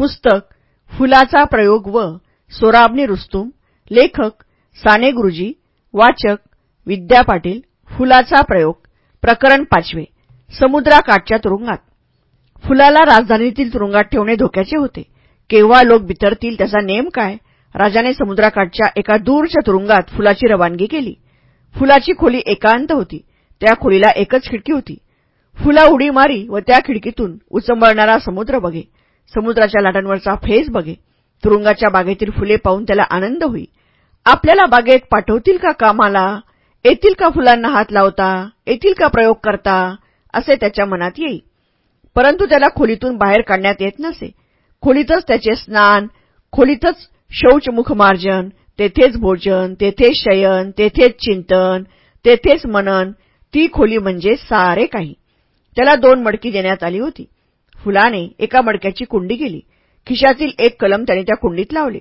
पुस्तक फुलाचा प्रयोग व सोराबनी रुस्तुम लेखक साने गुरुजी वाचक विद्या पाटील फुलाचा प्रयोग प्रकरण पाचवे समुद्राकाठच्या तुरुंगात. फुलाला राजधानीतील तुरुंगात ठेवणे धोक्याचे होते. केव्हा लोक बितरतील त्याचा नेम काय? राजाने समुद्राकाठच्या एका दूरच्या तुरुंगात फुलाची रवानगी केली. फुलाची खोली एकांत होती. त्या खोलीला एकच खिडकी होती. फुला उडी मारी व त्या खिडकीतून उचंबळणारा समुद्र बघे. समुद्राच्या लाटांवरचा फेस बघे. तुरुंगाच्या बागेतील फुले पाहून त्याला आनंद होई. आपल्याला बागेत पाठवतील का कामाला? येतील का फुलांना हात लावता? येतील का प्रयोग करता? असे त्याच्या मनात येई. परंतु त्याला खोलीतून बाहेर काढण्यात येत नसे. खोलीतच त्याचे स्नान खोलीतच शौचमुखमार्जन तेथेच भोजन तेथेच शयन तेथेच चिंतन तेथेच मनन ती खोली म्हणजे सारे काही. त्याला दोन मडकी देण्यात आली होती. फुलाने एका मडक्याची कुंडी केली. खिशातील एक कलम त्याने त्या कुंडीत लावले.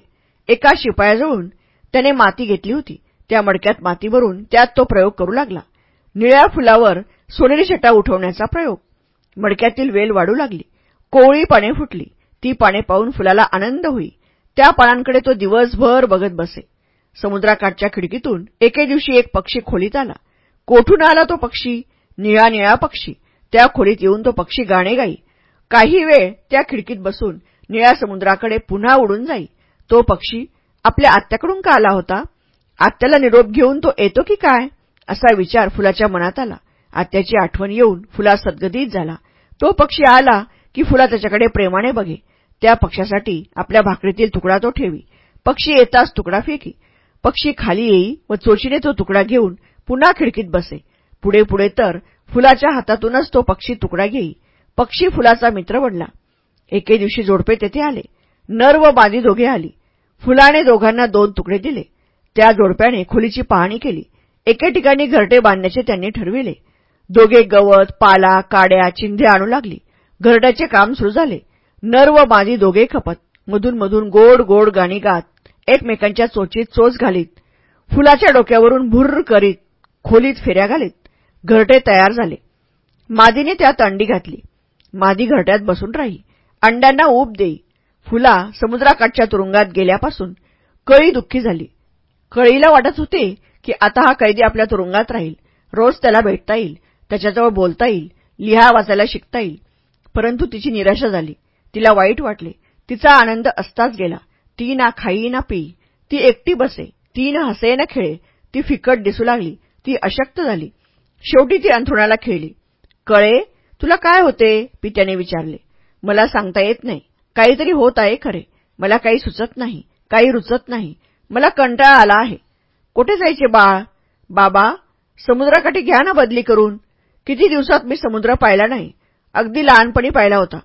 एका शिपायाजवळून त्याने माती घेतली होती. त्या मडक्यात माती भरून त्यात तो प्रयोग करू लागला. निळ्या फुलावर सोनेरी छटा उठवण्याचा प्रयोग. मडक्यातील वेल वाढू लागली. कोवळी पाने फुटली. ती पाने पाहून फुलाला आनंद होई. त्या पानांकडे तो दिवसभर बघत बसे. समुद्राकाठच्या खिडकीतून एके दिवशी एक पक्षी खोलीत आला. कोठून आला तो पक्षी? निळा निळा पक्षी. त्या खोलीत येऊन तो पक्षी गाणे गाई. काही वेळ त्या खिडकीत बसून निळ्या समुद्राकडे पुन्हा उडून जाई. तो पक्षी आपल्या आत्याकडून का आला होता? आत्याला निरोप घेऊन तो येतो की काय? असा विचार फुलाच्या मनात आला. आत्याची आठवण येऊन फुला सद्गतीत झाला. तो पक्षी आला की फुला त्याच्याकडे प्रेमाने बघे. त्या पक्षासाठी आपल्या भाकरीतील तुकडा तो ठेवी. पक्षी येताच तुकडा फेकी. पक्षी खाली येई व चोचीने तो तुकडा घेऊन पुन्हा खिडकीत बसे. पुढे पुढे तर फुलाच्या हातातूनच तो पक्षी तुकडा घेई. पक्षी फुलाचा मित्र बनला. एके दिवशी जोडपे तेथे आले. नर व बांधी दोघे आली. फुलाने दोघांना दोन तुकडे दिले. त्या जोडप्याने खोलीची पाहणी केली. एके ठिकाणी घरटे बांधण्याचे त्यांनी ठरविले. दोघे गवत पाला काड्या चिंधे आणू लागली. घरट्याचे काम सुरू झाले. नर व बांधी दोघे खपत. मधून मधून गोड गोड गाणी गात. एकमेकांच्या चोचीत चोच घालीत. फुलाच्या डोक्यावरून भुर्र करीत खोलीत फेऱ्या घालीत. घरटे तयार झाले. मादीने त्यात अंडी घातली. मादी घरट्यात बसून राही. अंड्यांना ऊब देई. फुला समुद्राकाठच्या तुरुंगात गेल्यापासून कळी दुःखी झाली. कळीला वाटत होते की आता हा कैदी आपल्या तुरुंगात राहील. रोज त्याला भेटता येईल त्याच्याजवळ बोलता येईल लिहा वाचायला शिकता येईल. परंतु तिची निराशा झाली. तिला वाईट वाटले. तिचा आनंद असताच गेला. ती ना खाई ना पी. ती एकटी बसे. ती ना हसे ना खेळे. ती फिकट दिसू लागली. ती अशक्त झाली. शेवटी ती अंथरुणाला खेळली. कळे तुला काय होते? पित्याने विचारले. मला सांगता येत नाही. काहीतरी होत आहे खरे. मला काही सुचत नाही. काही रुचत नाही. मला कंटाळा आला आहे. कुठे जायचे बाळ? बाबा समुद्राकाठी घ्या ना बदली करून. किती दिवसात मी समुद्र पाहिला नाही. अगदी लहानपणी पाहिला होता.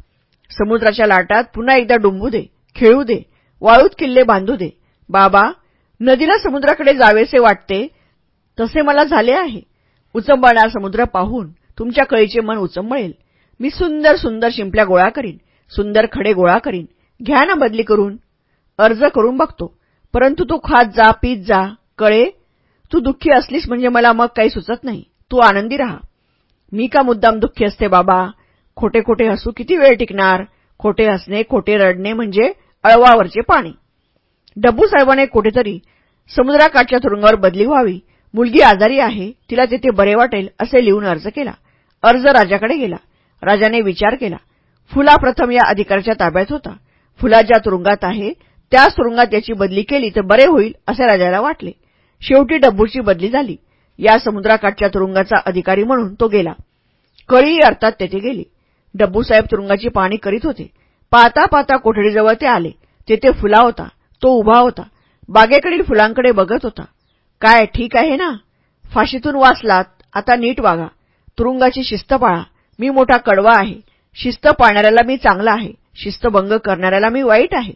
समुद्राच्या लाटात पुन्हा एकदा डुंबू दे खेळू दे वाळूत किल्ले बांधू दे. बाबा नदीला समुद्राकडे जावेसे वाटते. तसे मला झाले आहे. उचंबळणार समुद्र पाहून तुमच्या कळीचे मन उचंबळेल मी सुंदर सुंदर शिंपल्या गोळा करीन. सुंदर खडे गोळा करीन. घ्या ना बदली करून. अर्ज करून बघतो. परंतु तू खात जा पीत जा. कळे तू दुःखी असलीस म्हणजे मला मग काही सुचत नाही. तू आनंदी राहा. मी का मुद्दाम दुःखी असते बाबा? खोटे खोटे हसू किती वेळ टिकणार? खोटे हसणे खोटे रडणे म्हणजे अळवावरचे पाणी. डब्बू साहेबाने कुठेतरी समुद्राकाठच्या तुरुंगावर बदली व्हावी. मुलगी आजारी आहे तिला तिथे बरे वाटेल असे लिहून अर्ज केला. अर्ज राजाकडे गेला. राजाने विचार केला फुला प्रथम या अधिकाराच्या ताब्यात होता. फुला ज्या तुरुंगात आहे त्याच तुरुंगात याची बदली केली तर बरे होईल असे राजाला वाटले. शेवटी डब्बूची बदली झाली. या समुद्राकाठच्या तुरुंगाचा अधिकारी म्हणून तो गेला. कळी अर्थात तेथे गेली. डब्बूसाहेब तुरुंगाची पाणी करीत होते. पाहता पाहता कोठडीजवळ ते आले. तेथे फुला होता. तो उभा होता. बागेकडील फुलांकडे बघत होता. काय ठीक आहे ना? फाशीतून वाचलात. आता नीट वागा. तुरुंगाची शिस्त पाळा. मी मोठा कडवा आहे. शिस्त पाळणाऱ्याला मी चांगला आहे. शिस्तभंग करणाऱ्याला मी वाईट आहे.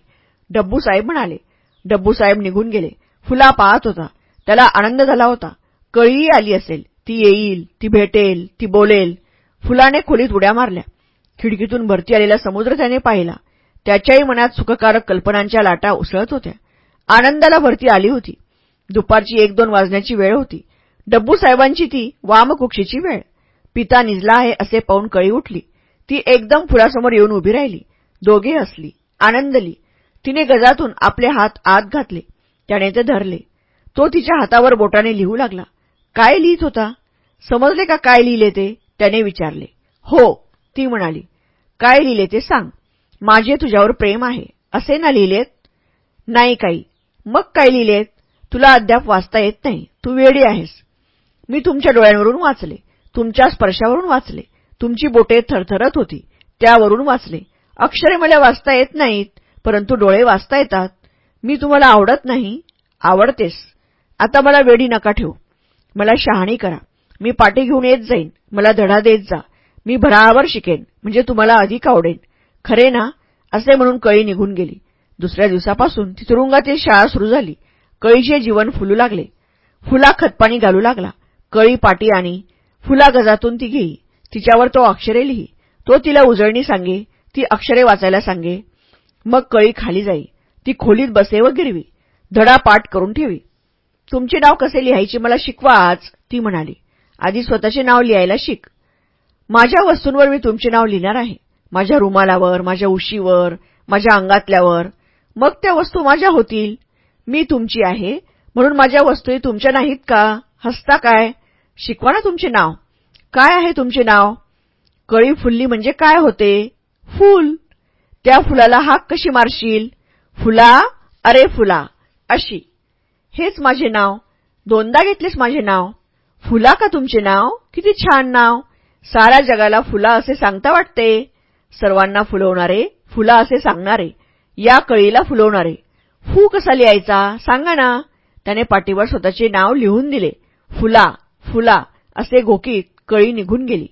डब्बू साहेब म्हणाले. डब्बूसाहेब निघून गेले. फुला पाहत होता. त्याला आनंद झाला होता. कळीही आली असेल. ती येईल ती भेटेल ती बोलेल. फुलाने खोलीत उड्या मारल्या. खिडकीतून भरती आलेला समुद्र त्याने पाहिला. त्याच्याही मनात सुखकारक कल्पनांच्या लाटा उसळत होत्या. आनंदाला भरती आली होती. दुपारची एक दोन वाजण्याची वेळ होती. डब्बू साहेबांची ती वामकुक्षीची वेळ. पिता निजला आहे असे पाहून कळी उठली. ती एकदम फुलासमोर येऊन उभी राहिली. दोघे हसली. आनंदली. तिने गजातून आपले हात आत घातले. त्याने ते धरले. तो तिच्या हातावर बोटाने लिहू लागला. काय लिहित होता? समजले का काय लिहिले ते? त्याने विचारले. हो ती म्हणाली. काय लिहिले ते सांग. माझे तुझ्यावर प्रेम आहे. असे ना लिहिलेत? नाही काही. मग काय लिहिलेत? तुला अद्याप वाचता येत नाही. तू वेडी आहेस. मी तुमच्या डोळ्यांवरून वाचले. तुमच्या स्पर्शावरून वाचले. तुमची बोटे थरथरत होती. त्यावरून वाचले. अक्षरे मला वाचता येत नाहीत परंतु डोळे वाचता येतात. मी तुम्हाला आवडत नाही आवडतेस. आता मला वेडी नका ठेवू. मला शहाणी करा. मी पाठी घेऊन येत जाईन. मला धडा देत जा. मी भरावर शिकेन म्हणजे तुम्हाला अधिक आवडेन खरे ना? असे म्हणून कळी निघून गेली. दुसऱ्या दिवसापासून ती तुरुंगातील शाळा सुरू झाली. कळीचे जीवन फुलू लागले. फुला खतपाणी घालू लागला. कळी पाटी आणि फुला गजातून ती घेई तिच्यावर तो अक्षरे लिही. तो तिला उजळणी सांगे. ती अक्षरे वाचायला सांगे. मग कळी खाली जाई. ती खोलीत बसे व गिरवी. धडा पाठ करून ठेवी. तुमचे नाव कसे लिहायचे मला शिकवा आज ती म्हणाली. आधी स्वतःचे नाव लिहायला शिक. माझ्या वस्तूंवर मी तुमचे नाव लिहिणार आहे. माझ्या रुमालावर माझ्या उशीवर माझ्या अंगातल्यावर. मग त्या वस्तू माझ्या होतील. मी तुमची आहे म्हणून माझ्या वस्तूही तुमच्या नाहीत का? हसता काय? शिकवा ना तुमचे नाव. काय आहे तुमचे नाव? कळी फुलली म्हणजे काय होते? फूल. त्या फुलाला हाक कशी मारशील? फुला? अरे फुला. अशी. हेच माझे नाव. दोनदा घेतलेस माझे नाव. फुला का तुमचे नाव? किती छान नाव. साऱ्या जगाला फुला असे सांगता वाटते. सर्वांना फुलवणारे फुला असे सांगणारे. या कळीला फुलवणारे. फू कसा लिहायचा? सांगा ना. त्याने पाठीवर स्वतःचे नाव लिहून दिले. फुला. फुला असे घोकीत कळी निघून गेली.